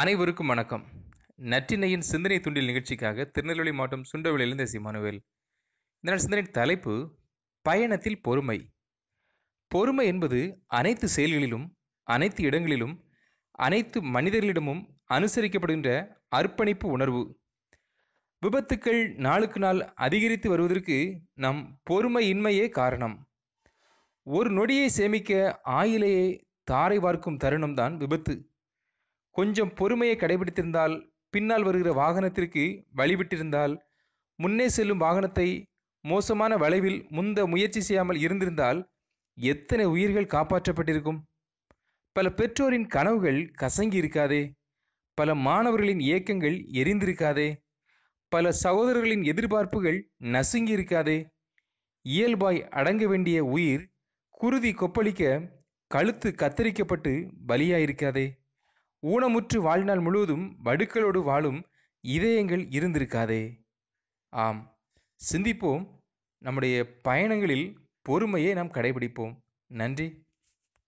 அனைவருக்கும் வணக்கம். நற்றினையின் சிந்தனை துண்டில் நிகழ்ச்சிக்காக திருநெல்வேலி மாவட்டம் சுண்டவளியிலிருந்து சிமானுவேல் இந்த நாள் சிந்தனையின் தலைப்பு பயணத்தில் பொறுமை. பொறுமை என்பது அனைத்து செயல்களிலும் அனைத்து இடங்களிலும் அனைத்து மனிதர்களிடமும் அனுசரிக்கப்படுகின்ற அர்ப்பணிப்பு உணர்வு. விபத்துக்கள் நாளுக்கு நாள் அதிகரித்து வருவதற்கு நம் பொறுமையின்மையே காரணம். ஒரு நொடியை சேமிக்க ஆயிலையே தாரை வார்க்கும் தருணம்தான் விபத்து. கொஞ்சம் பொறுமையை கடைபிடித்திருந்தால் பின்னால் வருகிற வாகனத்திற்கு வழிவிட்டிருந்தால் முன்னே செல்லும் வாகனத்தை மோசமான வளைவில் முந்த முயற்சி செய்யாமல் இருந்திருந்தால் எத்தனை உயிர்கள் காப்பாற்றப்பட்டிருக்கும்? பல பெற்றோரின் கனவுகள் கசங்கி இருக்காதே? பல மாணவர்களின் இயக்கங்கள் எரிந்திருக்காதே? பல சகோதரர்களின் எதிர்பார்ப்புகள் நசுங்கி இருக்காதே? இயல்பாய் அடங்க வேண்டிய உயிர் குருதி கொப்பளிக்க கழுத்து கத்தரிக்கப்பட்டு பலியாயிருக்காதே? ஊனமுற்று வாழ்நாள் முழுவதும் வடுக்களோடு வாழும் இதயங்கள் இருந்திருக்காதே. ஆம் சிந்திப்போம். நம்முடைய பயணங்களில் பொறுமையை நாம் கடைபிடிப்போம். நன்றி.